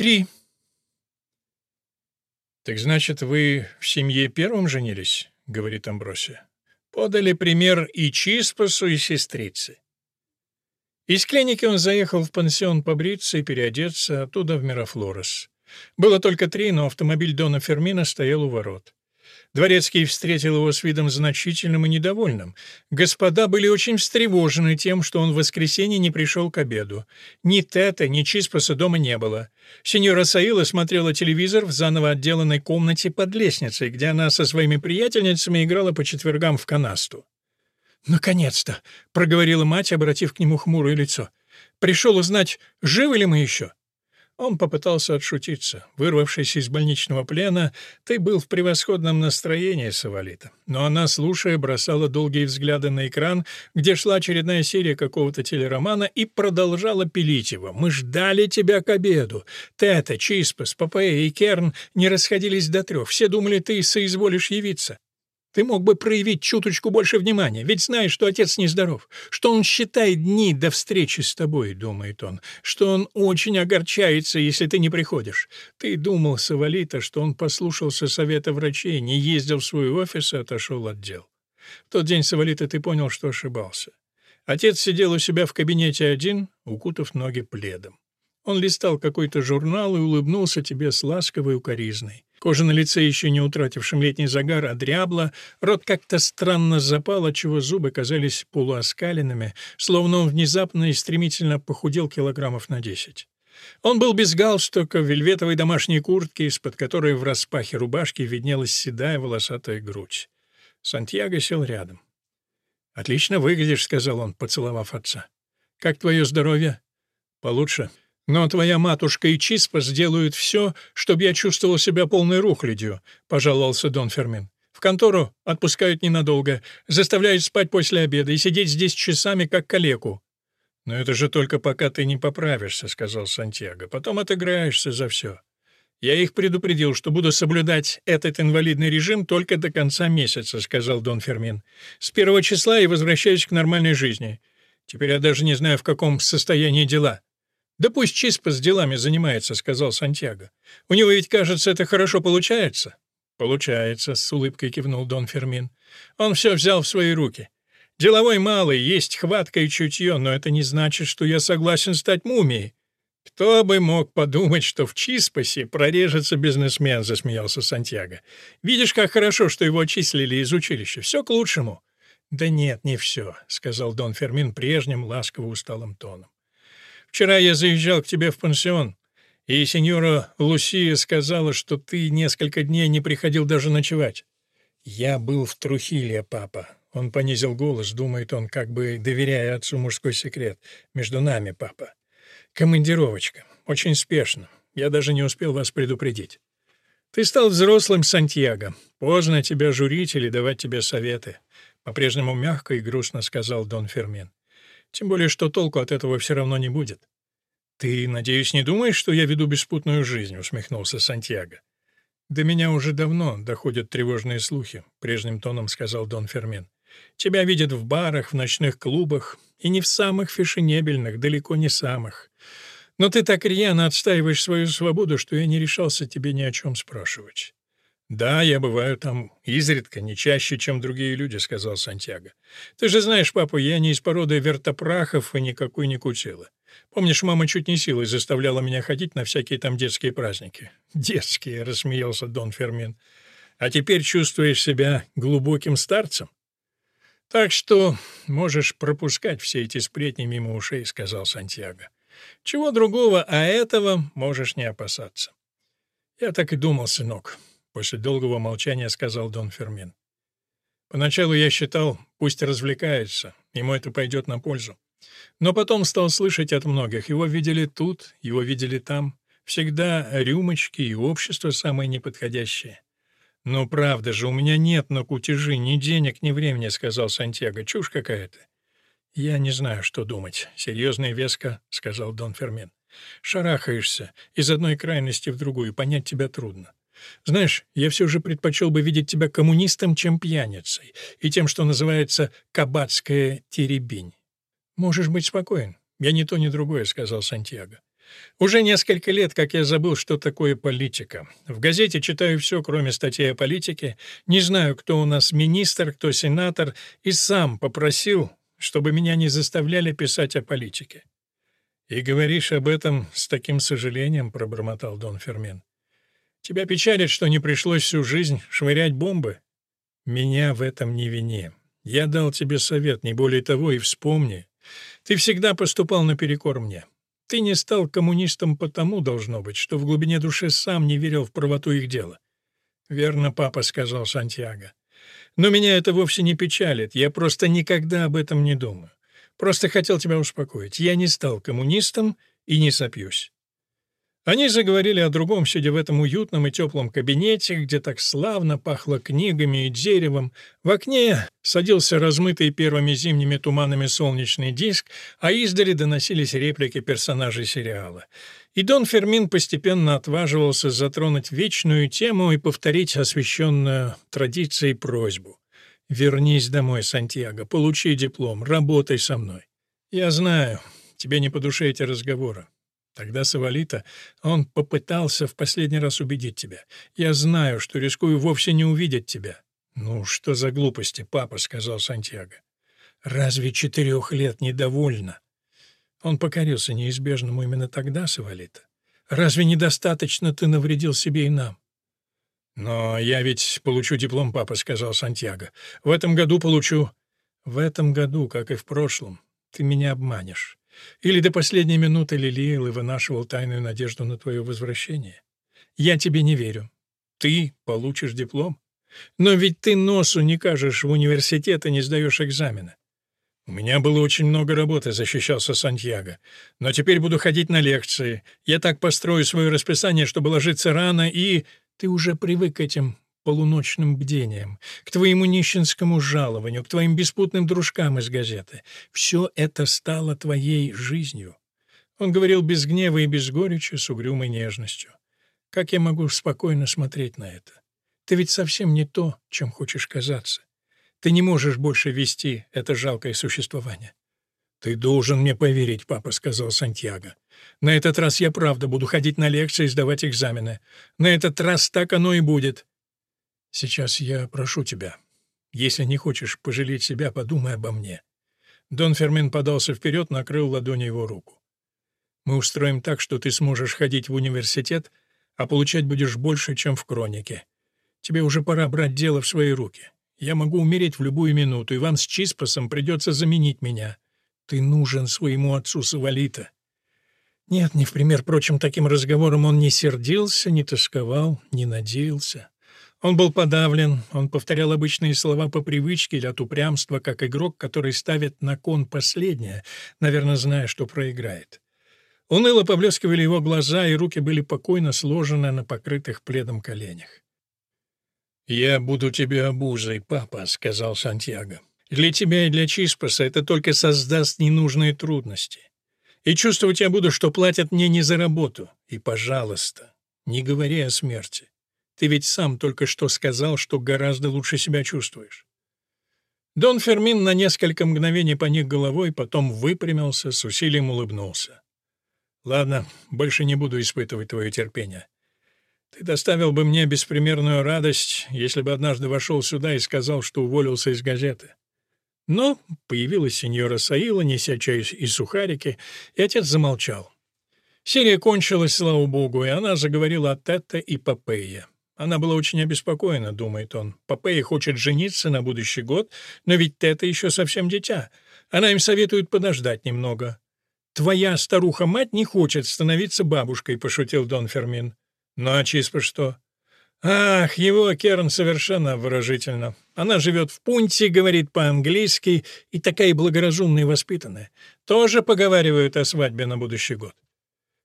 «Три». «Так значит, вы в семье первым женились?» — говорит Амбросия. «Подали пример и Чиспасу, и сестрице». Из клиники он заехал в пансион побриться и переодеться, оттуда в Мерафлорес. Было только три, но автомобиль Дона Фермина стоял у ворот. Дворецкий встретил его с видом значительным и недовольным. Господа были очень встревожены тем, что он в воскресенье не пришел к обеду. Ни Тета, ни Чиспаса дома не было. Сеньора Саила смотрела телевизор в заново отделанной комнате под лестницей, где она со своими приятельницами играла по четвергам в канасту. «Наконец-то!» — проговорила мать, обратив к нему хмурое лицо. «Пришел узнать, живы ли мы еще?» Он попытался отшутиться. Вырвавшись из больничного плена, ты был в превосходном настроении, Савалита. Но она, слушая, бросала долгие взгляды на экран, где шла очередная серия какого-то телеромана, и продолжала пилить его. «Мы ждали тебя к обеду. Тета, Чиспас, Папея и Керн не расходились до трех. Все думали, ты соизволишь явиться. Ты мог бы проявить чуточку больше внимания, ведь знаешь, что отец нездоров, что он считает дни до встречи с тобой, — думает он, — что он очень огорчается, если ты не приходишь. Ты думал, Савалита, что он послушался совета врачей, не ездил в свой офис и отошел от дел. В тот день, Савалита, ты понял, что ошибался. Отец сидел у себя в кабинете один, укутав ноги пледом. Он листал какой-то журнал и улыбнулся тебе с ласковой укоризной. Кожа на лице, еще не утратившим летний загар, одрябла, рот как-то странно запал, отчего зубы казались полуоскаленными, словно он внезапно и стремительно похудел килограммов на десять. Он был без галстука, в вельветовой домашней куртке, из-под которой в распахе рубашки виднелась седая волосатая грудь. Сантьяго сел рядом. «Отлично выглядишь», — сказал он, поцеловав отца. «Как твое здоровье?» «Получше. Но твоя матушка и Чиспа сделают все, чтобы я чувствовал себя полной рухлядью», — пожаловался Дон Фермин. «В контору отпускают ненадолго, заставляют спать после обеда и сидеть здесь часами, как калеку». «Но это же только пока ты не поправишься», — сказал Сантьяго. «Потом отыграешься за все». «Я их предупредил, что буду соблюдать этот инвалидный режим только до конца месяца», — сказал Дон Фермин. «С первого числа я возвращаюсь к нормальной жизни. Теперь я даже не знаю, в каком состоянии дела». «Да пусть Чиспа с делами занимается», — сказал Сантьяго. «У него ведь, кажется, это хорошо получается». «Получается», — с улыбкой кивнул Дон Фермин. «Он все взял в свои руки. Деловой малый, есть хватка и чутье, но это не значит, что я согласен стать мумией». «Кто бы мог подумать, что в Чиспасе прорежется бизнесмен», — засмеялся Сантьяго. «Видишь, как хорошо, что его отчислили из училища. Все к лучшему». «Да нет, не все», — сказал Дон Фермин прежним ласково усталым тоном. Вчера я заезжал к тебе в пансион, и сеньора Лусия сказала, что ты несколько дней не приходил даже ночевать. Я был в Трухиле, папа. Он понизил голос, думает он, как бы доверяя отцу мужской секрет. Между нами, папа. Командировочка. Очень спешно. Я даже не успел вас предупредить. Ты стал взрослым, Сантьяго. Поздно тебя журить или давать тебе советы. По-прежнему мягко и грустно сказал Дон Фермин. Тем более, что толку от этого все равно не будет. «Ты, надеюсь, не думаешь, что я веду беспутную жизнь?» — усмехнулся Сантьяго. «До меня уже давно доходят тревожные слухи», — прежним тоном сказал Дон Фермин. «Тебя видят в барах, в ночных клубах, и не в самых фешенебельных, далеко не самых. Но ты так рьяно отстаиваешь свою свободу, что я не решался тебе ни о чем спрашивать. «Да, я бываю там изредка, не чаще, чем другие люди», — сказал Сантьяго. «Ты же знаешь, папа, я не из породы вертопрахов и никакой не кутила. Помнишь, мама чуть не силой заставляла меня ходить на всякие там детские праздники?» «Детские», — рассмеялся Дон Фермин. «А теперь чувствуешь себя глубоким старцем?» «Так что можешь пропускать все эти сплетни мимо ушей», — сказал Сантьяго. «Чего другого, а этого можешь не опасаться». «Я так и думал, сынок». После долгого молчания сказал Дон Фермин. Поначалу я считал, пусть развлекается, ему это пойдет на пользу. Но потом стал слышать от многих, его видели тут, его видели там. Всегда рюмочки и общество самое неподходящее. «Ну, правда же, у меня нет на кутежи ни денег, ни времени», — сказал Сантьяго. «Чушь какая-то». «Я не знаю, что думать», — серьезно и веско сказал Дон Фермин. «Шарахаешься из одной крайности в другую, понять тебя трудно. Знаешь, я все же предпочел бы видеть тебя коммунистом, чем пьяницей, и тем, что называется «кабацкая теребень». Можешь быть спокоен. Я ни то, ни другое, — сказал Сантьяго. Уже несколько лет, как я забыл, что такое политика. В газете читаю все, кроме статей о политике. Не знаю, кто у нас министр, кто сенатор, и сам попросил, чтобы меня не заставляли писать о политике. «И говоришь об этом с таким сожалением», — пробормотал Дон Фермен. «Тебя печалит, что не пришлось всю жизнь швырять бомбы?» «Меня в этом не вини. Я дал тебе совет, не более того, и вспомни. Ты всегда поступал наперекор мне. Ты не стал коммунистом потому, должно быть, что в глубине души сам не верил в правоту их дела. «Верно, папа», — сказал Сантьяго. «Но меня это вовсе не печалит, я просто никогда об этом не думаю. Просто хотел тебя успокоить. Я не стал коммунистом и не сопьюсь. Они заговорили о другом, сидя в этом уютном и теплом кабинете, где так славно пахло книгами и деревом. В окне садился размытый первыми зимними туманами солнечный диск, а издали доносились реплики персонажей сериала. И Дон Фермин постепенно отваживался затронуть вечную тему и повторить освященную традицией просьбу. «Вернись домой, Сантьяго, получи диплом, работай со мной». «Я знаю, тебе не по душе эти разговоры. Тогда Савалита он попытался в последний раз убедить тебя. Я знаю, что рискую вовсе не увидеть тебя. Ну, что за глупости, папа, сказал Сантьяго. Разве четырех лет недовольно? Он покорился неизбежному именно тогда, Савалита. Разве недостаточно ты навредил себе и нам? «Но я ведь получу диплом, папа», — сказал Сантьяго. «В этом году получу». «В этом году, как и в прошлом, ты меня обманешь. Или до последней минуты лелеял и вынашивал тайную надежду на твое возвращение? Я тебе не верю. Ты получишь диплом? Но ведь ты носу не кажешь в университет и не сдаешь экзамены. «У меня было очень много работы», — защищался Сантьяго. «Но теперь буду ходить на лекции. Я так построю свое расписание, чтобы ложиться рано, и...» «Ты уже привык к этим полуночным бдением, к твоему нищенскому жалованию, к твоим беспутным дружкам из газеты. Все это стало твоей жизнью». Он говорил без гнева и без горечи, с угрюмой нежностью. «Как я могу спокойно смотреть на это? Ты ведь совсем не то, чем хочешь казаться. Ты не можешь больше вести это жалкое существование». «Ты должен мне поверить, папа», — сказал Сантьяго. «На этот раз я правда буду ходить на лекции и сдавать экзамены. На этот раз так оно и будет. Сейчас я прошу тебя. Если не хочешь пожалеть себя, подумай обо мне». Дон Фермин подался вперед, накрыл ладонью его руку. «Мы устроим так, что ты сможешь ходить в университет, а получать будешь больше, чем в Кронике. Тебе уже пора брать дело в свои руки. Я могу умереть в любую минуту, и вам с Чиспасом придется заменить меня. Ты нужен своему отцу Савалита». Нет, не в пример прочим таким разговорам он не сердился, не тосковал, не надеялся. Он был подавлен, он повторял обычные слова по привычке или от упрямства, как игрок, который ставит на кон последнее, наверное, зная, что проиграет. Уныло поблескивали его глаза, и руки были покойно сложены на покрытых пледом коленях. «Я буду тебе обузой, папа», — сказал Сантьяго. «Для тебя и для Чиспаса это только создаст ненужные трудности. И чувствовать я буду, что платят мне не за работу. И, пожалуйста, не говори о смерти. Ты ведь сам только что сказал, что гораздо лучше себя чувствуешь». Дон Фермин на несколько мгновений поник головой, потом выпрямился, с усилием улыбнулся. «Ладно, больше не буду испытывать твое терпение. Ты доставил бы мне беспримерную радость, если бы однажды вошел сюда и сказал, что уволился из газеты. Но появилась сеньора Саила, неся чай и сухарики, и отец замолчал. Серия кончилась, слава богу, и она заговорила о Тетте и Попее. Она была очень обеспокоена, думает он. Попея хочет жениться на будущий год, но ведь Тета еще совсем дитя. Она им советует подождать немного. «Твоя старуха-мать не хочет становиться бабушкой», — пошутил Дон Фермин. «Ну а Чиспа что?» «Ах, его Керн совершенно выражительно. Она живет в Пунте, говорит по-английски и такая благоразумная и воспитанная. Тоже поговаривают о свадьбе на будущий год».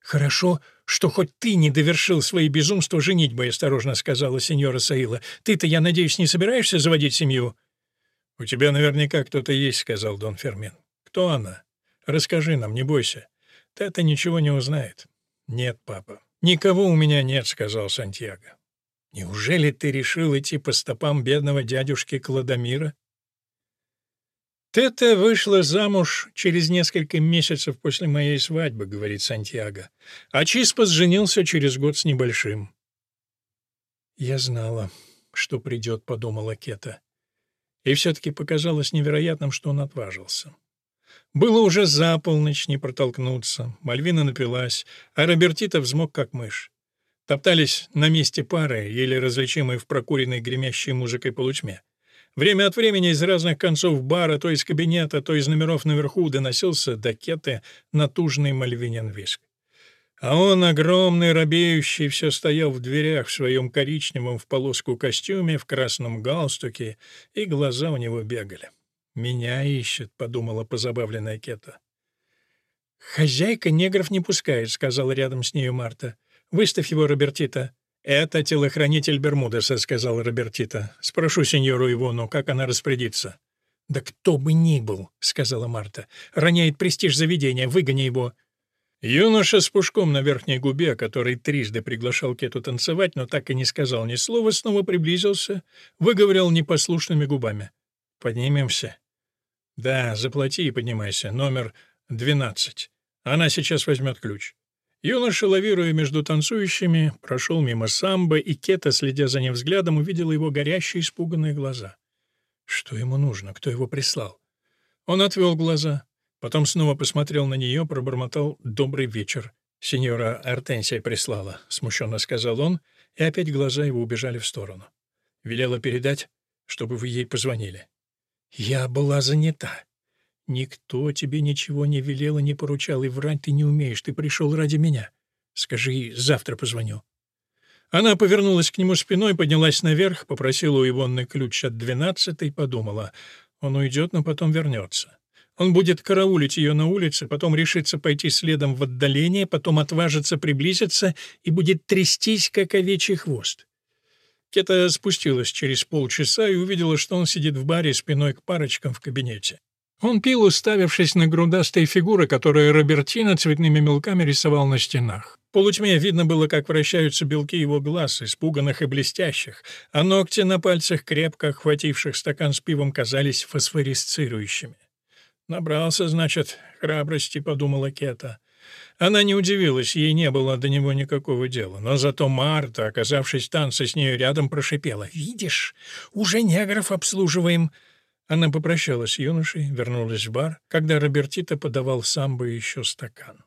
«Хорошо, что хоть ты не довершил свои безумства женитьбой», — осторожно сказала сеньора Саила. «Ты-то, я надеюсь, не собираешься заводить семью?» «У тебя наверняка кто-то есть», — сказал Дон Фермин. «Кто она? Расскажи нам, не бойся. Ты-то ничего не узнает». «Нет, папа, никого у меня нет», — сказал Сантьяго. «Неужели ты решил идти по стопам бедного дядюшки Кладомира?» Тета вышла замуж через несколько месяцев после моей свадьбы, говорит Сантьяго. А Чиспас женился через год с небольшим. Я знала, что придет, подумала Кета. И все-таки показалось невероятным, что он отважился. Было уже за полночь не протолкнуться. Мальвина напилась, а Робертита взмок как мышь. Топтались на месте пары, еле различимые в прокуренной гремящей музыкой полутьме. Время от времени из разных концов бара, то из кабинета, то из номеров наверху доносился до кеты натужный мальвинин виск. А он, огромный, робеющий, все стоял в дверях в своем коричневом в полоску костюме, в красном галстуке, и глаза у него бегали. «Меня ищет», — подумала позабавленная Кета. «Хозяйка негров не пускает», — сказала рядом с нею Марта. «Выставь его, Робертита». «Это телохранитель Бермудеса», — сказал Робертита. «Спрошу сеньору Ивону, как она распорядится». «Да кто бы ни был», — сказала Марта. «Роняет престиж заведения, выгони его». Юноша с пушком на верхней губе, который трижды приглашал Кету танцевать, но так и не сказал ни слова, снова приблизился, выговорил непослушными губами. «Поднимемся?» «Да, заплати и поднимайся. Номер двенадцать. Она сейчас возьмет ключ». Юноша, лавируя между танцующими, прошел мимо самбо, и Кета, следя за ним взглядом, увидела его горящие, испуганные глаза. Что ему нужно? Кто его прислал? Он отвел глаза, потом снова посмотрел на нее, пробормотал «добрый вечер». «Сеньора Артенсия прислала», — смущенно сказал он, и опять глаза его убежали в сторону. Велела передать, чтобы вы ей позвонили. «Я была занята. «Никто тебе ничего не велел и не поручал, и врать ты не умеешь, ты пришел ради меня. Скажи, завтра позвоню». Она повернулась к нему спиной, поднялась наверх, попросила у Ивонны ключ от двенадцатой, подумала. Он уйдет, но потом вернется. Он будет караулить ее на улице, потом решится пойти следом в отдаление, потом отважится приблизиться и будет трястись, как овечий хвост. Кета спустилась через полчаса и увидела, что он сидит в баре спиной к парочкам в кабинете. Он пил, уставившись на грудастые фигуры, которые Робертино цветными мелками рисовал на стенах. В полутьме видно было, как вращаются белки его глаз, испуганных и блестящих, а ногти на пальцах, крепко охвативших стакан с пивом, казались фосфорисцирующими. «Набрался, значит, храбрости», — подумала Кета. Она не удивилась, ей не было до него никакого дела. Но зато Марта, оказавшись в танце с нею рядом, прошипела. «Видишь, уже негров обслуживаем. Она попрощалась с юношей, вернулась в бар, когда Робертита подавал самбо еще стакан.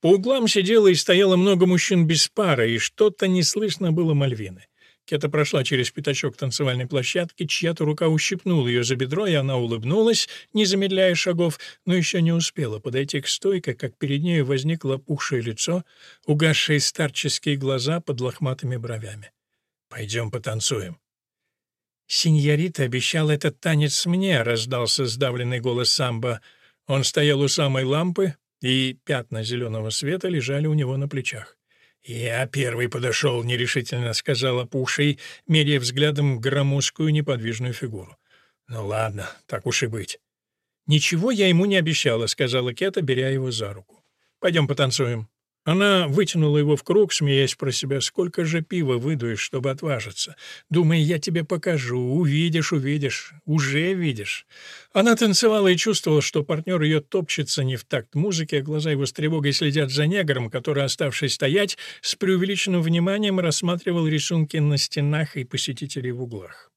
По углам сидело и стояло много мужчин без пары, и что-то не слышно было Мальвины. Кета прошла через пятачок танцевальной площадки, чья-то рука ущипнула ее за бедро, и она улыбнулась, не замедляя шагов, но еще не успела подойти к стойке, как перед нею возникло опухшее лицо, угасшие старческие глаза под лохматыми бровями. «Пойдем потанцуем». «Синьорита обещал этот танец мне», — раздался сдавленный голос самбо. Он стоял у самой лампы, и пятна зеленого света лежали у него на плечах. «Я первый подошел», — нерешительно сказала Пушей, меряя взглядом громоздкую неподвижную фигуру. «Ну ладно, так уж и быть». «Ничего я ему не обещала», — сказала Кета, беря его за руку. «Пойдем потанцуем». Она вытянула его в круг, смеясь про себя, сколько же пива выдуешь, чтобы отважиться. Думая, я тебе покажу, увидишь, увидишь, уже видишь. Она танцевала и чувствовала, что партнер ее топчется не в такт музыки, а глаза его с тревогой следят за негром, который, оставшись стоять, с преувеличенным вниманием рассматривал рисунки на стенах и посетителей в углах.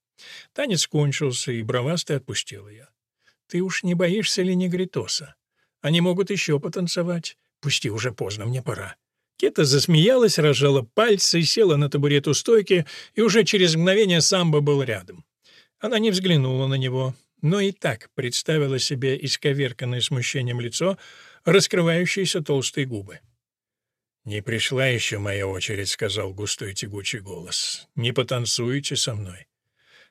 Танец кончился, и бровастый отпустил ее. «Ты уж не боишься ли негритоса? Они могут еще потанцевать». Пусти, уже поздно, мне пора». Кета засмеялась, разжала пальцы, села на табурет у стойки, и уже через мгновение самбо был рядом. Она не взглянула на него, но и так представила себе исковерканное смущением лицо, раскрывающиеся толстые губы. «Не пришла еще моя очередь», — сказал густой тягучий голос. «Не потанцуете со мной».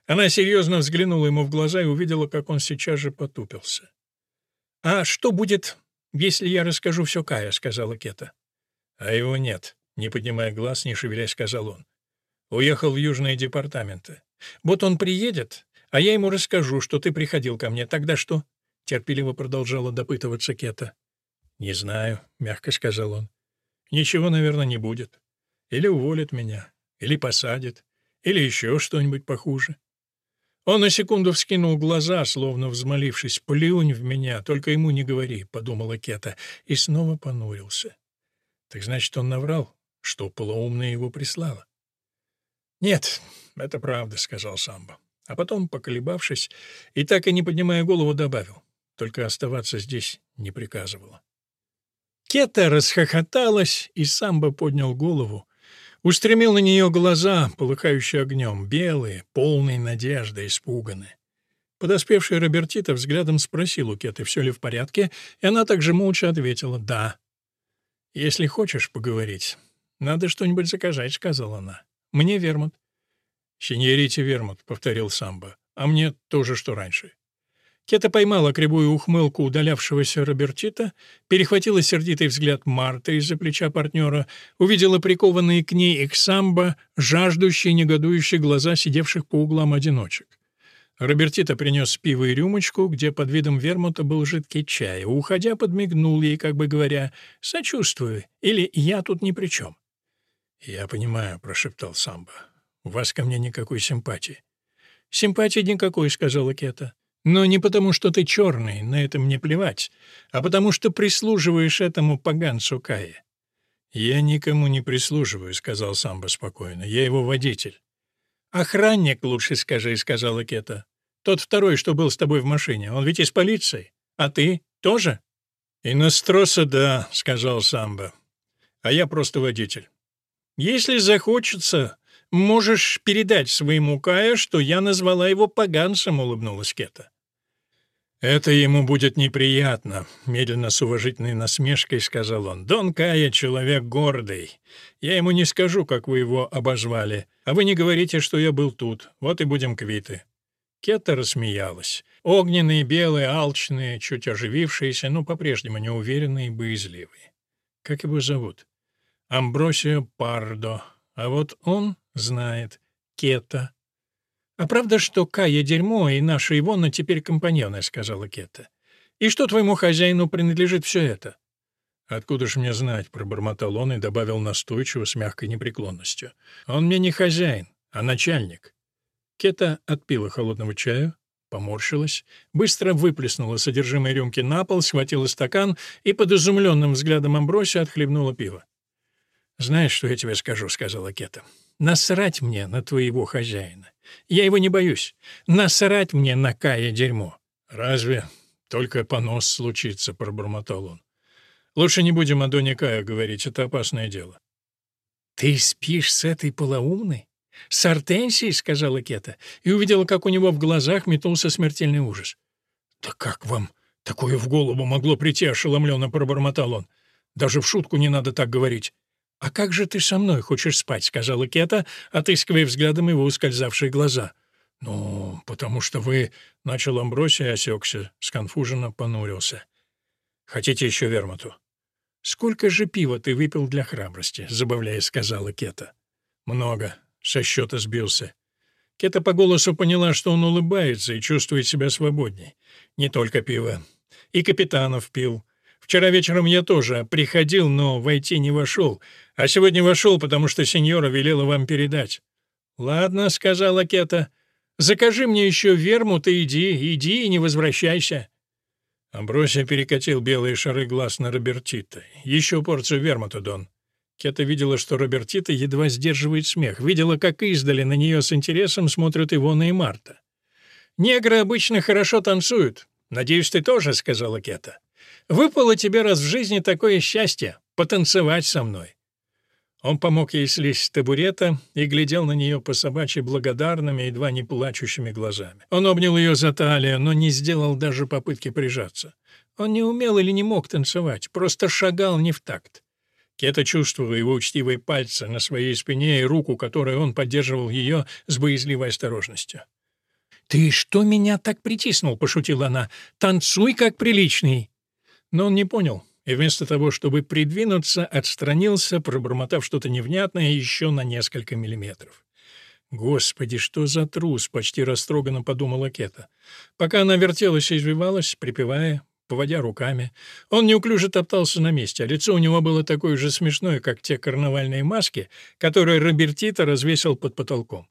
Она серьезно взглянула ему в глаза и увидела, как он сейчас же потупился. «А что будет, «Если я расскажу все Кая», — сказала Кета. «А его нет», — не поднимая глаз, не шевелясь, сказал он. «Уехал в южные департаменты. Вот он приедет, а я ему расскажу, что ты приходил ко мне. Тогда что?» — терпеливо продолжала допытываться Кета. «Не знаю», — мягко сказал он. «Ничего, наверное, не будет. Или уволят меня, или посадят, или еще что-нибудь похуже». Он на секунду вскинул глаза, словно взмолившись. «Плюнь в меня, только ему не говори», — подумала Кета, и снова понурился. «Так значит, он наврал, что полоумная его прислала?» «Нет, это правда», — сказал Самбо. А потом, поколебавшись и так и не поднимая голову, добавил. «Только оставаться здесь не приказывала». Кета расхохоталась, и Самбо поднял голову, устремил на нее глаза, полыхающие огнем, белые, полные надежды, испуганные. Подоспевший Робертита взглядом спросил у Кеты, все ли в порядке, и она также молча ответила «да». «Если хочешь поговорить, надо что-нибудь заказать», — сказала она. «Мне вермут». «Синьорите вермут», — повторил Самбо. «А мне тоже, что раньше». Кета поймала кривую ухмылку удалявшегося Робертита, перехватила сердитый взгляд Марта из-за плеча партнера, увидела прикованные к ней и к самбо жаждущие, негодующие глаза сидевших по углам одиночек. Робертита принес пиво и рюмочку, где под видом вермута был жидкий чай, уходя подмигнул ей, как бы говоря, «Сочувствую» или «Я тут ни при чем». «Я понимаю», — прошептал Самбо. «У вас ко мне никакой симпатии». «Симпатии никакой», — сказала Кета. Но не потому, что ты черный, на это мне плевать, а потому, что прислуживаешь этому поганцу Кае. «Я никому не прислуживаю», — сказал Самбо спокойно. «Я его водитель». «Охранник, лучше скажи», — сказала Кета. «Тот второй, что был с тобой в машине, он ведь из полиции. А ты тоже?» «Иностроса, да», — сказал Самбо. «А я просто водитель». «Если захочется, можешь передать своему Кае, что я назвала его поганцем», — улыбнулась Кета. «Это ему будет неприятно», — медленно с уважительной насмешкой сказал он. «Дон Кая — человек гордый. Я ему не скажу, как вы его обозвали, а вы не говорите, что я был тут. Вот и будем квиты». Кетта рассмеялась. Огненные, белые, алчные, чуть оживившиеся, но по-прежнему неуверенные и боязливые. Как его зовут? Амбросио Пардо. А вот он знает. Кета. «А правда, что Кая дерьмо, и наша Ивона теперь компаньоны?» — сказала Кета. «И что твоему хозяину принадлежит все это?» «Откуда ж мне знать?» — пробормотал он и добавил настойчиво с мягкой непреклонностью. «Он мне не хозяин, а начальник». Кета отпила холодного чаю, поморщилась, быстро выплеснула содержимое рюмки на пол, схватила стакан и под изумленным взглядом Амброси отхлебнула пиво. «Знаешь, что я тебе скажу?» — сказала Кета. «Насрать мне на твоего хозяина. Я его не боюсь. Насрать мне на Кая дерьмо. Разве только понос случится, пробормотал он. Лучше не будем о Доне Кая говорить, это опасное дело. Ты спишь с этой полоумной? С Артенсией, сказала Кета, и увидела, как у него в глазах метнулся смертельный ужас. Да как вам такое в голову могло прийти, ошеломленно пробормотал он. Даже в шутку не надо так говорить. «А как же ты со мной хочешь спать?» — сказала Кета, отыскивая взглядом его ускользавшие глаза. «Ну, потому что вы...» — начал Амбросия, осекся, сконфуженно понурился. «Хотите еще вермуту?» «Сколько же пива ты выпил для храбрости?» — забавляясь, сказала Кета. «Много. Со счета сбился». Кета по голосу поняла, что он улыбается и чувствует себя свободней. Не только пиво. И капитанов пил. Вчера вечером я тоже приходил, но войти не вошел, а сегодня вошел, потому что сеньора велела вам передать». «Ладно», — сказала Кета, — «закажи мне еще вермут и иди, иди и не возвращайся». Амбросия перекатил белые шары глаз на Робертита. «Еще порцию вермута, Дон». Кета видела, что Робертита едва сдерживает смех, видела, как издали на нее с интересом смотрят Ивона и Марта. «Негры обычно хорошо танцуют. Надеюсь, ты тоже», — сказала Кета. «Выпало тебе раз в жизни такое счастье — потанцевать со мной». Он помог ей слезть с табурета и глядел на нее по собачьи благодарными, едва не плачущими глазами. Он обнял ее за талию, но не сделал даже попытки прижаться. Он не умел или не мог танцевать, просто шагал не в такт. Кета чувствовала его учтивые пальцы на своей спине и руку, которой он поддерживал ее с боязливой осторожностью. «Ты что меня так притиснул?» — пошутила она. «Танцуй, как приличный!» Но он не понял и вместо того, чтобы придвинуться, отстранился, пробормотав что-то невнятное еще на несколько миллиметров. «Господи, что за трус!» — почти растроганно подумала Кета. Пока она вертелась и извивалась, припевая, поводя руками, он неуклюже топтался на месте, а лицо у него было такое же смешное, как те карнавальные маски, которые Робертита развесил под потолком.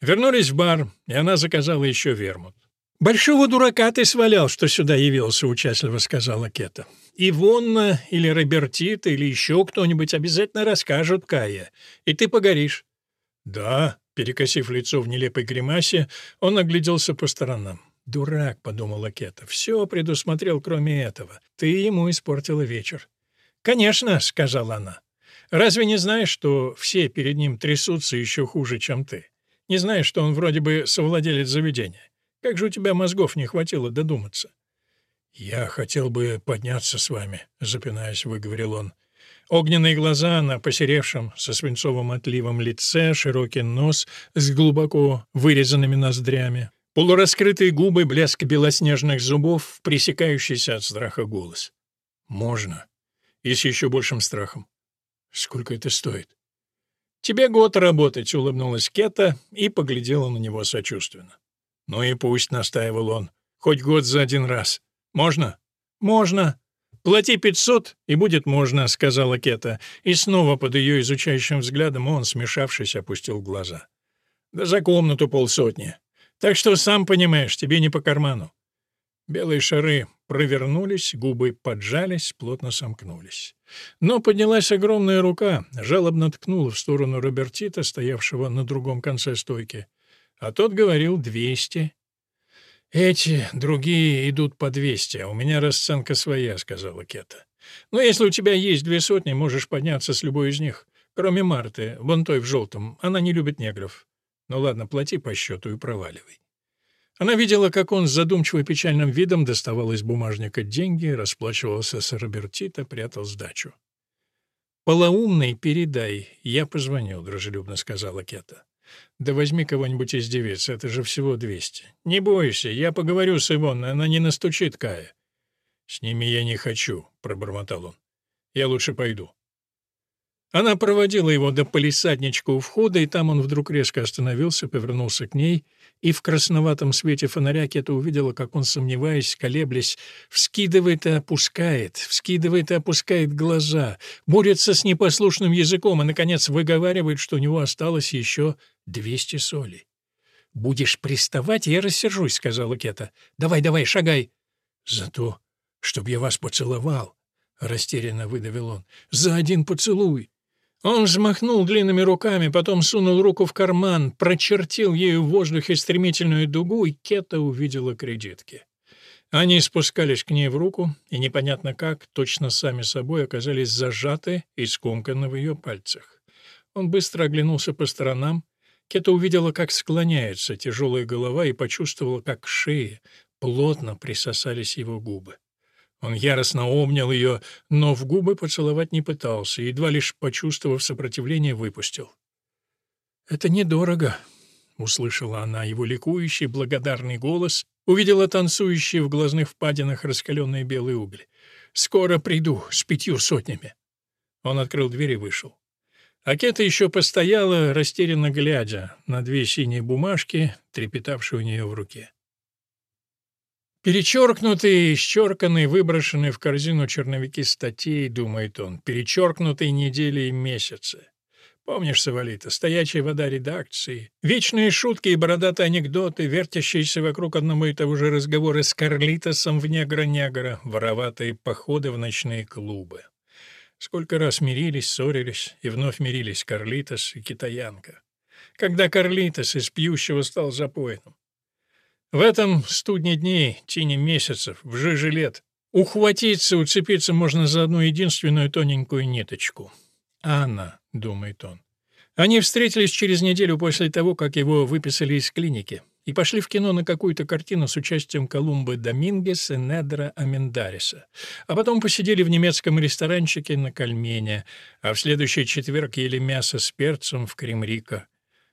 Вернулись в бар, и она заказала еще вермут. «Большого дурака ты свалял, что сюда явился», — участливо сказала Кета. «Ивонна или Робертита или еще кто-нибудь обязательно расскажут Кая, и ты погоришь». «Да», — перекосив лицо в нелепой гримасе, он огляделся по сторонам. «Дурак», — подумала Кета, — «все предусмотрел, кроме этого. Ты ему испортила вечер». «Конечно», — сказала она. «Разве не знаешь, что все перед ним трясутся еще хуже, чем ты? Не знаешь, что он вроде бы совладелец заведения? Как же у тебя мозгов не хватило додуматься?» «Я хотел бы подняться с вами», — запинаясь, выговорил он. Огненные глаза на посеревшем со свинцовым отливом лице, широкий нос с глубоко вырезанными ноздрями, полураскрытые губы, блеск белоснежных зубов, пресекающийся от страха голос. «Можно», и с еще большим страхом. «Сколько это стоит?» «Тебе год работать», — улыбнулась Кета и поглядела на него сочувственно. «Ну и пусть», — настаивал он, — «хоть год за один раз. Можно?» «Можно. Плати пятьсот, и будет можно», — сказала Кета, и снова под ее изучающим взглядом он, смешавшись, опустил глаза. «Да за комнату полсотни. Так что, сам понимаешь, тебе не по карману». Белые шары провернулись, губы поджались, плотно сомкнулись. Но поднялась огромная рука, жалобно ткнула в сторону Робертита, стоявшего на другом конце стойки. А тот говорил «двести». «Эти, другие идут по двести, а у меня расценка своя», — сказала Кета. «Но если у тебя есть две сотни, можешь подняться с любой из них. Кроме Марты, вон той в желтом, она не любит негров. Ну ладно, плати по счету и проваливай». Она видела, как он с задумчиво печальным видом доставал из бумажника деньги, расплачивался с Робертита, прятал сдачу. «Полоумный, передай, я позвоню», — дружелюбно сказала Кета. «Да возьми кого-нибудь из девиц, это же всего двести. Не бойся, я поговорю с Ивонной, она не настучит Кая». «С ними я не хочу», — пробормотал он. «Я лучше пойду». Она проводила его до полисадничка у входа, и там он вдруг резко остановился, повернулся к ней, и в красноватом свете фонаря Кета увидела, как он, сомневаясь, колеблясь, вскидывает и опускает, вскидывает и опускает глаза, борется с непослушным языком и, наконец, выговаривает, что у него осталось еще двести солей. «Будешь приставать, я рассержусь», — сказала Кета. «Давай, давай, шагай». «За чтоб я вас поцеловал», — растерянно выдавил он. «За один поцелуй». Он взмахнул длинными руками, потом сунул руку в карман, прочертил ею в воздухе стремительную дугу, и Кета увидела кредитки. Они спускались к ней в руку, и непонятно как, точно сами собой оказались зажаты и скомканы в ее пальцах. Он быстро оглянулся по сторонам. Кета увидела, как склоняется тяжелая голова, и почувствовала, как к шее плотно присосались его губы. Он яростно обнял ее, но в губы поцеловать не пытался, едва лишь почувствовав сопротивление, выпустил. «Это недорого», — услышала она его ликующий, благодарный голос, увидела танцующие в глазных впадинах раскаленные белые угли. «Скоро приду с пятью сотнями». Он открыл дверь и вышел. Акета еще постояла, растерянно глядя на две синие бумажки, трепетавшие у нее в руке. Перечеркнутые, исчерканные, выброшенные в корзину черновики статей, думает он, перечеркнутые недели и месяцы. Помнишь, Савалита, стоячая вода редакции, вечные шутки и бородатые анекдоты, вертящиеся вокруг одного и того же разговора с Карлитосом в негра-негра, вороватые походы в ночные клубы. Сколько раз мирились, ссорились, и вновь мирились Карлитос и китаянка. Когда Карлитос из пьющего стал запойным. В этом студне дней, тени месяцев, в жиже лет, ухватиться, уцепиться можно за одну единственную тоненькую ниточку. «Анна», — думает он. Они встретились через неделю после того, как его выписали из клиники, и пошли в кино на какую-то картину с участием Колумбы Домингес и Недра Амендариса. А потом посидели в немецком ресторанчике на Кальмене, а в следующий четверг ели мясо с перцем в Кремрика.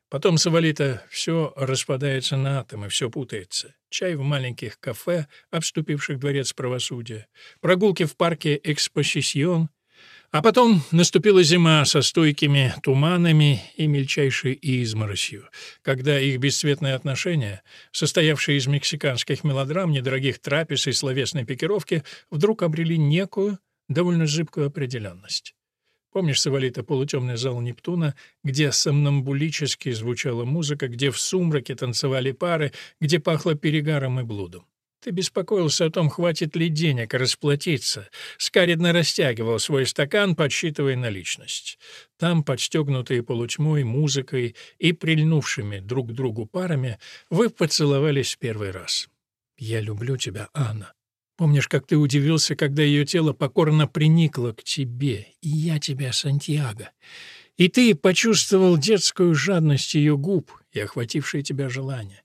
Потом Савалита все распадается на атомы, все путается. Чай в маленьких кафе, обступивших дворец правосудия, прогулки в парке Экспосисьон. А потом наступила зима со стойкими туманами и мельчайшей изморосью, когда их бесцветные отношения, состоявшие из мексиканских мелодрам, недорогих трапез и словесной пикировки, вдруг обрели некую, довольно зыбкую определенность. Помнишь, Савалита, полутемный зал Нептуна, где сомнамбулически звучала музыка, где в сумраке танцевали пары, где пахло перегаром и блудом? Ты беспокоился о том, хватит ли денег расплатиться. Скаридно растягивал свой стакан, подсчитывая наличность. Там, подстегнутые полутьмой, музыкой и прильнувшими друг к другу парами, вы поцеловались в первый раз. «Я люблю тебя, Анна. Помнишь, как ты удивился, когда ее тело покорно приникло к тебе, и я тебя, Сантьяго. И ты почувствовал детскую жадность ее губ и охватившее тебя желание.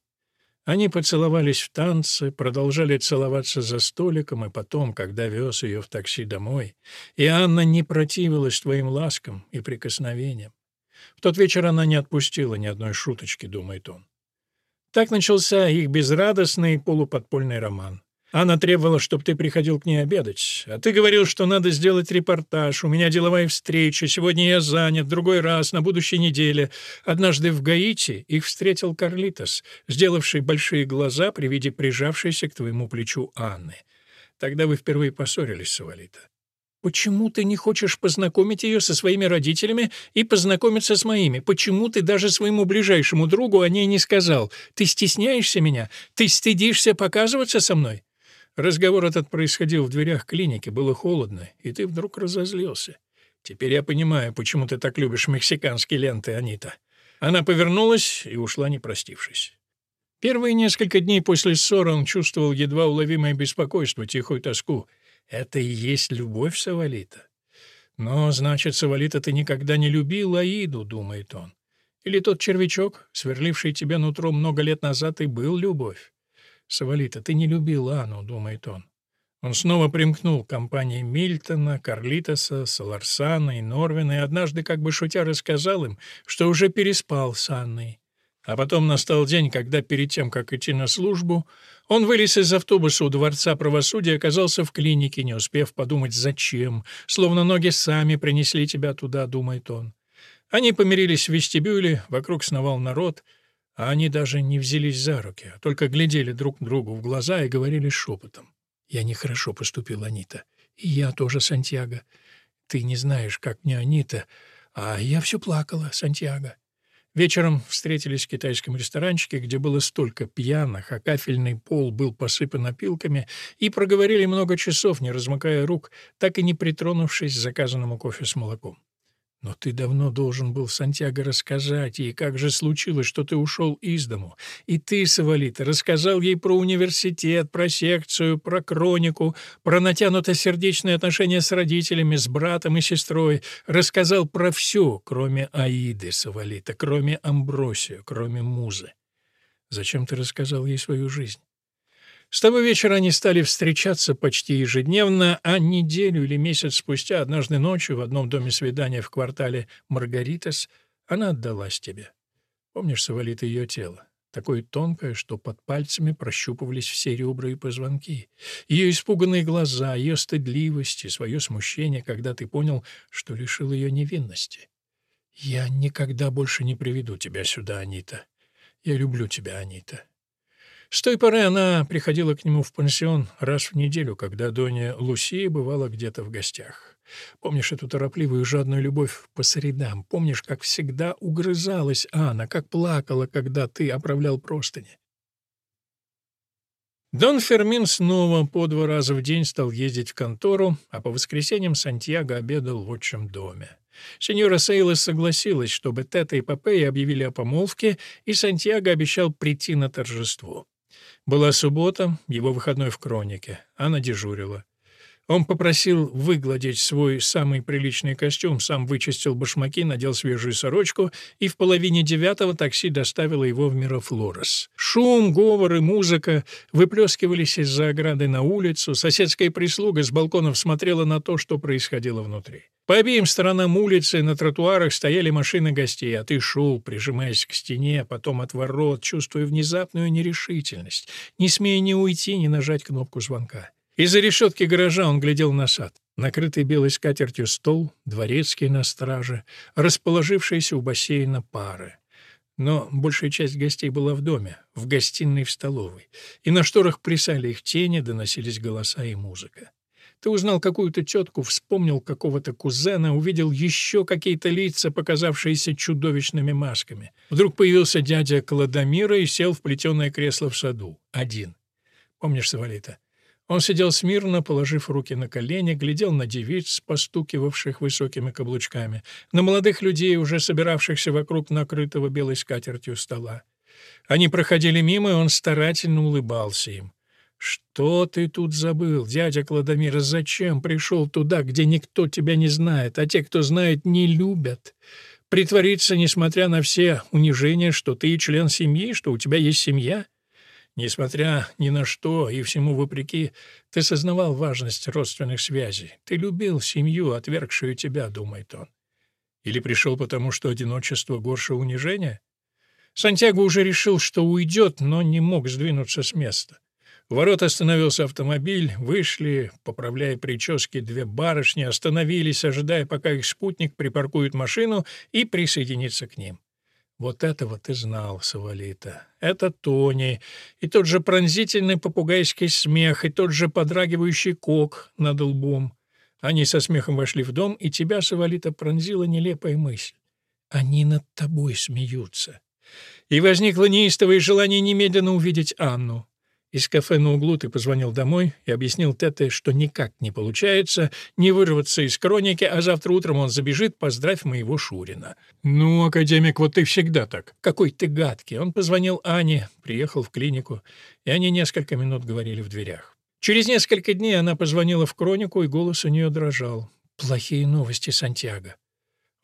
Они поцеловались в танце, продолжали целоваться за столиком, и потом, когда вез ее в такси домой, и Анна не противилась твоим ласкам и прикосновениям. В тот вечер она не отпустила ни одной шуточки, думает он. Так начался их безрадостный полуподпольный роман. Анна требовала, чтобы ты приходил к ней обедать. А ты говорил, что надо сделать репортаж. У меня деловая встреча. Сегодня я занят. Другой раз, на будущей неделе. Однажды в Гаити их встретил Карлитос, сделавший большие глаза при виде прижавшейся к твоему плечу Анны. Тогда вы впервые поссорились, Савалита. Почему ты не хочешь познакомить ее со своими родителями и познакомиться с моими? Почему ты даже своему ближайшему другу о ней не сказал? Ты стесняешься меня? Ты стыдишься показываться со мной? Разговор этот происходил в дверях клиники, было холодно, и ты вдруг разозлился. Теперь я понимаю, почему ты так любишь мексиканские ленты, Анита. Она повернулась и ушла, не простившись. Первые несколько дней после ссоры он чувствовал едва уловимое беспокойство, тихую тоску. Это и есть любовь, Савалита. Но, значит, Савалита, ты никогда не любил Аиду, думает он. Или тот червячок, сверливший тебя нутром много лет назад, и был любовь. «Савалита, ты не любил Анну», — думает он. Он снова примкнул к компании Мильтона, Карлитоса, Саларсана и Норвина и однажды как бы шутя рассказал им, что уже переспал с Анной. А потом настал день, когда перед тем, как идти на службу, он вылез из автобуса у Дворца правосудия и оказался в клинике, не успев подумать, зачем, словно ноги сами принесли тебя туда, думает он. Они помирились в вестибюле, вокруг сновал народ — а они даже не взялись за руки, а только глядели друг другу в глаза и говорили шепотом. «Я нехорошо поступил, Анита. И я тоже, Сантьяго. Ты не знаешь, как мне Анита, а я все плакала, Сантьяго». Вечером встретились в китайском ресторанчике, где было столько пьяных, а кафельный пол был посыпан опилками, и проговорили много часов, не размыкая рук, так и не притронувшись к заказанному кофе с молоком. Но ты давно должен был Сантьяго рассказать ей, как же случилось, что ты ушел из дому. И ты, Савалита, рассказал ей про университет, про секцию, про кронику, про натянутое сердечные отношения с родителями, с братом и сестрой. Рассказал про все, кроме Аиды, Савалита, кроме Амбросия, кроме Музы. Зачем ты рассказал ей свою жизнь? С того вечера они стали встречаться почти ежедневно, а неделю или месяц спустя, однажды ночью, в одном доме свидания в квартале Маргаритас, она отдалась тебе. Помнишь, Савалит, ее тело? Такое тонкое, что под пальцами прощупывались все ребра и позвонки. Ее испуганные глаза, ее стыдливость и свое смущение, когда ты понял, что лишил ее невинности. «Я никогда больше не приведу тебя сюда, Анита. Я люблю тебя, Анита. С той поры она приходила к нему в пансион раз в неделю, когда Доня Лусия бывала где-то в гостях. Помнишь эту торопливую жадную любовь по средам? Помнишь, как всегда угрызалась Анна, как плакала, когда ты оправлял простыни? Дон Фермин снова по два раза в день стал ездить в контору, а по воскресеньям Сантьяго обедал в отчим доме. Сеньора Сейлос согласилась, чтобы Тета и Попея объявили о помолвке, и Сантьяго обещал прийти на торжество. Была суббота, его выходной в Кронике. Она дежурила. Он попросил выгладить свой самый приличный костюм, сам вычистил башмаки, надел свежую сорочку и в половине девятого такси доставило его в Мирафлорес. Шум, говор и музыка выплескивались из-за ограды на улицу, соседская прислуга с балконов смотрела на то, что происходило внутри. По обеим сторонам улицы на тротуарах стояли машины гостей, а ты шел, прижимаясь к стене, потом от ворот, чувствуя внезапную нерешительность, не смея ни уйти, ни нажать кнопку звонка. Из-за решетки гаража он глядел на сад. Накрытый белой скатертью стол, дворецкий на страже, расположившиеся у бассейна пары. Но большая часть гостей была в доме, в гостиной в столовой, и на шторах плясали их тени, доносились голоса и музыка. Ты узнал какую-то тетку, вспомнил какого-то кузена, увидел еще какие-то лица, показавшиеся чудовищными масками. Вдруг появился дядя Кладомира и сел в плетеное кресло в саду. Один. Помнишь Савалита? Он сидел смирно, положив руки на колени, глядел на девиц, постукивавших высокими каблучками, на молодых людей, уже собиравшихся вокруг накрытого белой скатертью стола. Они проходили мимо, и он старательно улыбался им. «Что ты тут забыл, дядя Кладомир? Зачем пришел туда, где никто тебя не знает, а те, кто знает, не любят? Притвориться, несмотря на все унижения, что ты член семьи, что у тебя есть семья?» Несмотря ни на что и всему вопреки, ты сознавал важность родственных связей. Ты любил семью, отвергшую тебя, думает он. Или пришел потому, что одиночество горше унижения? Сантьяго уже решил, что уйдет, но не мог сдвинуться с места. У ворот остановился автомобиль, вышли, поправляя прически, две барышни, остановились, ожидая, пока их спутник припаркует машину и присоединится к ним. Вот этого ты знал, Савалита. Это Тони, и тот же пронзительный попугайский смех, и тот же подрагивающий кок над лбом. Они со смехом вошли в дом, и тебя, Савалита, пронзила нелепая мысль. Они над тобой смеются. И возникло неистовое желание немедленно увидеть Анну. Из кафе на углу ты позвонил домой и объяснил Тете, что никак не получается не вырваться из кроники, а завтра утром он забежит, поздравь моего Шурина. «Ну, академик, вот ты всегда так. Какой ты гадкий!» Он позвонил Ане, приехал в клинику, и они несколько минут говорили в дверях. Через несколько дней она позвонила в кронику, и голос у нее дрожал. «Плохие новости, Сантьяго.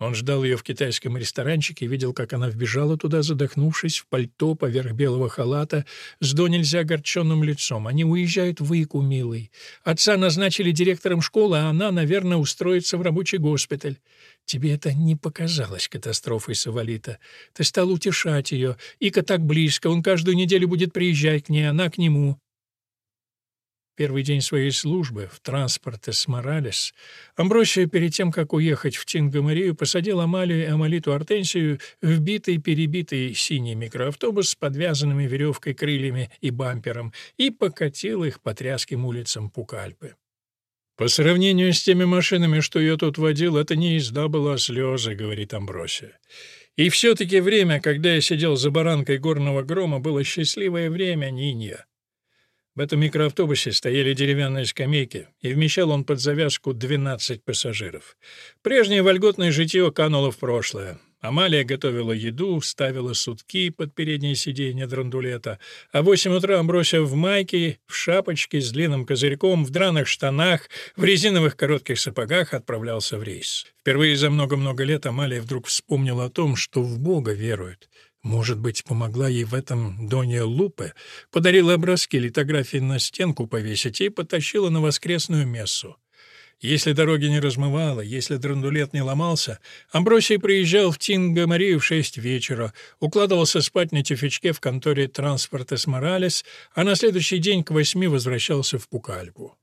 Он ждал ее в китайском ресторанчике, видел, как она вбежала туда, задохнувшись, в пальто поверх белого халата, с до нельзя огорченным лицом. Они уезжают в Ику, милый. Отца назначили директором школы, а она, наверное, устроится в рабочий госпиталь. Тебе это не показалось катастрофой, Савалита. Ты стал утешать ее. Ика так близко, он каждую неделю будет приезжать к ней, она к нему первый день своей службы в транспорте с Моралес, Амбросия перед тем, как уехать в Тинго-Марию, посадил Амалию и Амалиту Артенсию в битый-перебитый синий микроавтобус с подвязанными веревкой крыльями и бампером и покатил их по тряским улицам Пукальпы. «По сравнению с теми машинами, что я тут водил, это не езда была, а слезы», — говорит Амбросия. «И все-таки время, когда я сидел за баранкой горного грома, было счастливое время, Нинья. В этом микроавтобусе стояли деревянные скамейки, и вмещал он под завязку 12 пассажиров. Прежнее вольготное житье кануло в прошлое. Амалия готовила еду, ставила сутки под переднее сиденье драндулета, а в восемь утра Амбросия в майке, в шапочке с длинным козырьком, в драных штанах, в резиновых коротких сапогах отправлялся в рейс. Впервые за много-много лет Амалия вдруг вспомнила о том, что в Бога верует. Может быть, помогла ей в этом Донья Лупе, подарила образки литографии на стенку повесить и потащила на воскресную мессу. Если дороги не размывало, если драндулет не ломался, Амбросий приезжал в Тинго-Марию в шесть вечера, укладывался спать на тюфячке в конторе «Транспортес Моралес», а на следующий день к восьми возвращался в Пукальпу.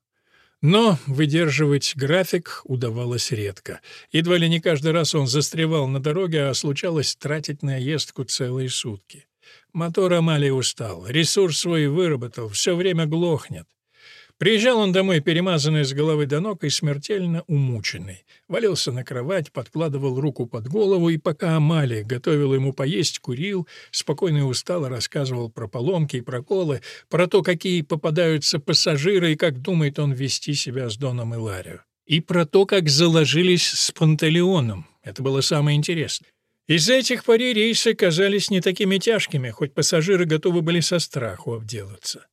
Но выдерживать график удавалось редко. Едва ли не каждый раз он застревал на дороге, а случалось тратить на ездку целые сутки. Мотор Амалии устал, ресурс свой выработал, все время глохнет. Приезжал он домой, перемазанный с головы до ног и смертельно умученный. Валился на кровать, подкладывал руку под голову, и пока Амалия готовила ему поесть, курил, спокойно и устало рассказывал про поломки и проколы, про то, какие попадаются пассажиры и как думает он вести себя с Доном и Ларио. И про то, как заложились с Пантелеоном. Это было самое интересное. Из-за этих парей рейсы казались не такими тяжкими, хоть пассажиры готовы были со страху обделаться.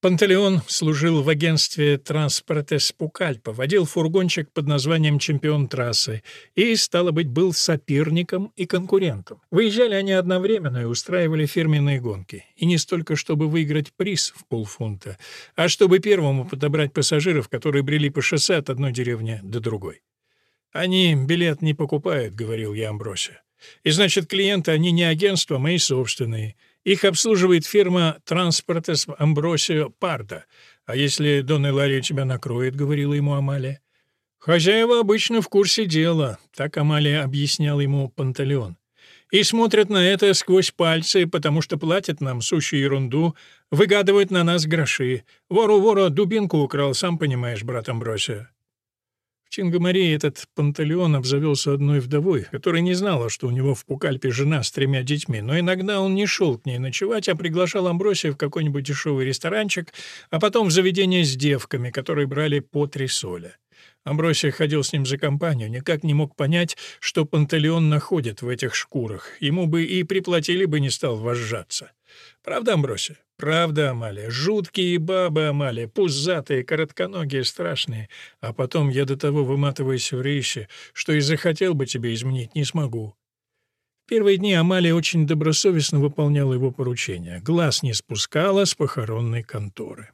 Пантелеон служил в агентстве «Транспортес Пукальпа», водил фургончик под названием «Чемпион трассы» и, стало быть, был соперником и конкурентом. Выезжали они одновременно и устраивали фирменные гонки. И не столько, чтобы выиграть приз в полфунта, а чтобы первому подобрать пассажиров, которые брели по шоссе от одной деревни до другой. «Они билет не покупают», — говорил я Амбросе. «И значит, клиенты, они не агентство, а мои собственные». Их обслуживает фирма «Транспортес Амбросио Парда». А если Дон Иларий тебя накроет, — говорила ему Амалия. Хозяева обычно в курсе дела, так Амалия объяснял ему Пантелеон. И смотрят на это сквозь пальцы, потому что платят нам сущую ерунду, выгадывают на нас гроши. Вору вора дубинку украл, сам понимаешь, брат Амбросия. В Чингамарии этот Пантелеон обзавелся одной вдовой, которая не знала, что у него в Пукальпе жена с тремя детьми, но иногда он не шел к ней ночевать, а приглашал Амбросия в какой-нибудь дешевый ресторанчик, а потом в заведение с девками, которые брали по три соля. Амбросия ходил с ним за компанию, никак не мог понять, что Пантелеон находит в этих шкурах. Ему бы и приплатили бы не стал вожжаться. Правда, Амбросия? Правда, Амалия. Жуткие бабы, Амалия, пузатые, коротконогие, страшные. А потом я до того выматываюсь в рейсе, что и захотел бы тебе изменить не смогу. Первые дни Амалия очень добросовестно выполняла его поручения. Глаз не спускала с похоронной конторы.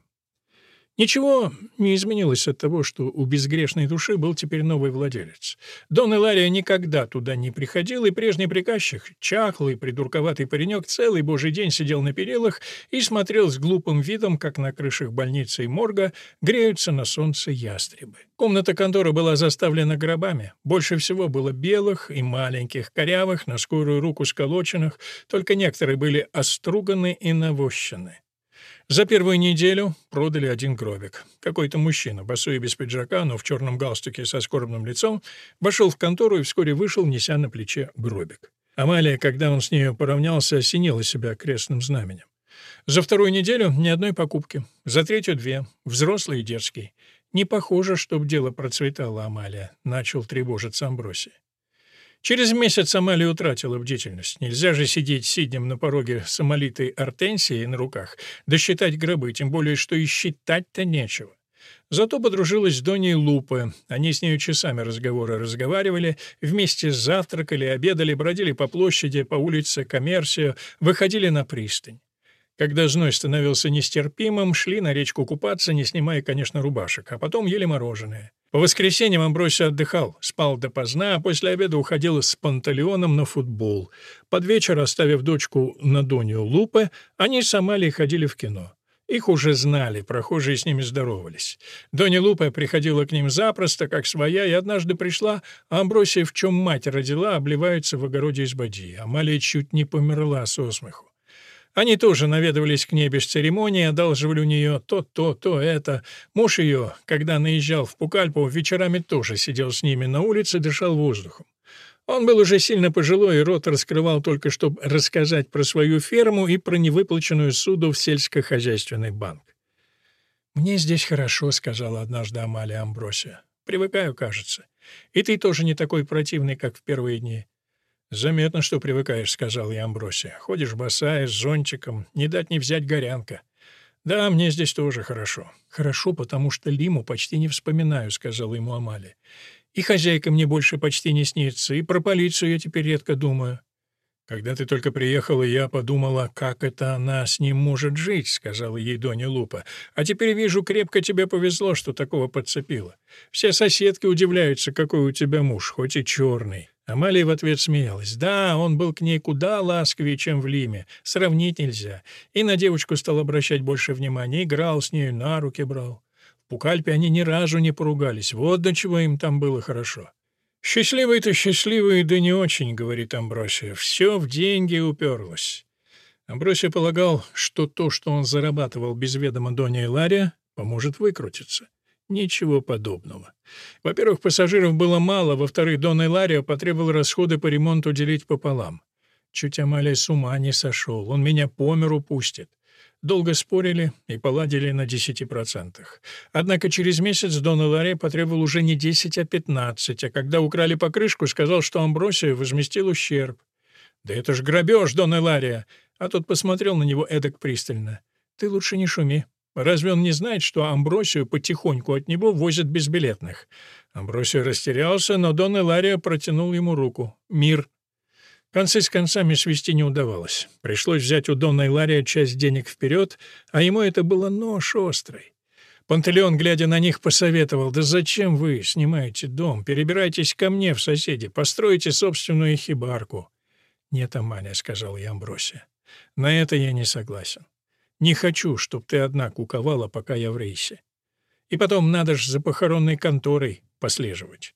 Ничего не изменилось от того, что у безгрешной души был теперь новый владелец. Дон Илария никогда туда не приходил, и прежний приказчик, чахлый, придурковатый паренек, целый божий день сидел на перилах и смотрел с глупым видом, как на крышах больницы и морга греются на солнце ястребы. Комната конторы была заставлена гробами. Больше всего было белых и маленьких, корявых, на скорую руку сколоченных, только некоторые были оструганы и навощены. За первую неделю продали один гробик. Какой-то мужчина, босой и без пиджака, но в черном галстуке со скорбным лицом, вошел в контору и вскоре вышел, неся на плече гробик. Амалия, когда он с нею поравнялся, осенила себя крестным знаменем. За вторую неделю ни одной покупки, за третью — две, взрослый и детский. Не похоже, чтоб дело процветало, Амалия, — начал тревожиться Амбросий. Через месяц Амалия утратила бдительность. Нельзя же сидеть сиднем на пороге самолитой артенсии на руках, да считать гробы, тем более, что и считать-то нечего. Зато подружилась с Доней Лупы. Они с нею часами разговоры разговаривали, вместе завтракали, обедали, бродили по площади, по улице Коммерсию, выходили на пристань. Когда зной становился нестерпимым, шли на речку купаться, не снимая, конечно, рубашек, а потом ели мороженое. По воскресеньям Амбросий отдыхал, спал допоздна, а после обеда уходил с Пантелеоном на футбол. Под вечер, оставив дочку на Донью Лупе, они с Амалией ходили в кино. Их уже знали, прохожие с ними здоровались. Донья Лупа приходила к ним запросто, как своя, и однажды пришла, а Амбросия, в чем мать родила, обливается в огороде из бадьи. Амалия чуть не померла со смеху. Они тоже наведывались к ней без церемонии, одалживали у нее то, то, то, это. Муж ее, когда наезжал в Пукальпу, вечерами тоже сидел с ними на улице, дышал воздухом. Он был уже сильно пожилой, и рот раскрывал только, чтобы рассказать про свою ферму и про невыплаченную суду в сельскохозяйственный банк. «Мне здесь хорошо», — сказала однажды Амалия Амбросия. «Привыкаю, кажется. И ты тоже не такой противный, как в первые дни. «Заметно, что привыкаешь», — сказал я Амбросия. «Ходишь босая, с зонтиком, не дать не взять горянка». «Да, мне здесь тоже хорошо». «Хорошо, потому что Лиму почти не вспоминаю», — сказала ему Амали. «И хозяйка мне больше почти не снится, и про полицию я теперь редко думаю». «Когда ты только приехала, я подумала, как это она с ним может жить», — сказала ей Доня Лупа. «А теперь вижу, крепко тебе повезло, что такого подцепила. Все соседки удивляются, какой у тебя муж, хоть и черный». Амалия в ответ смеялась. Да, он был к ней куда ласковее, чем в Лиме. Сравнить нельзя. И на девочку стал обращать больше внимания. Играл с нею, на руки брал. В Пукальпе они ни разу не поругались. Вот до чего им там было хорошо. «Счастливый-то счастливый, да не очень», — говорит Амбросия. «Все в деньги уперлось». Амбросия полагал, что то, что он зарабатывал без ведома Доня и Лария, поможет выкрутиться. Ничего подобного. Во-первых, пассажиров было мало, во-вторых, Дон Иларио потребовал расходы по ремонту делить пополам. Чуть Амалия с ума не сошел, он меня по миру пустит. Долго спорили и поладили на 10%. Однако через месяц Дон Иларио потребовал уже не 10, а 15, а когда украли покрышку, сказал, что Амбросия возместил ущерб. «Да это ж грабеж, Дон Илария!» А тот посмотрел на него эдак пристально. «Ты лучше не шуми. Разве он не знает, что Амбросию потихоньку от него возят безбилетных? Амбросио растерялся, но Дон Илария протянул ему руку. «Мир». Концы с концами свести не удавалось. Пришлось взять у Дона Илария часть денег вперед, а ему это было нож острый. Пантелеон, глядя на них, посоветовал, «Да зачем вы снимаете дом? Перебирайтесь ко мне в соседи, постройте собственную хибарку». «Нет, Амалия», — сказал я Амбросия, — «на это я не согласен. Не хочу, чтоб ты одна куковала, пока я в рейсе. И потом надо ж за похоронной конторой послеживать.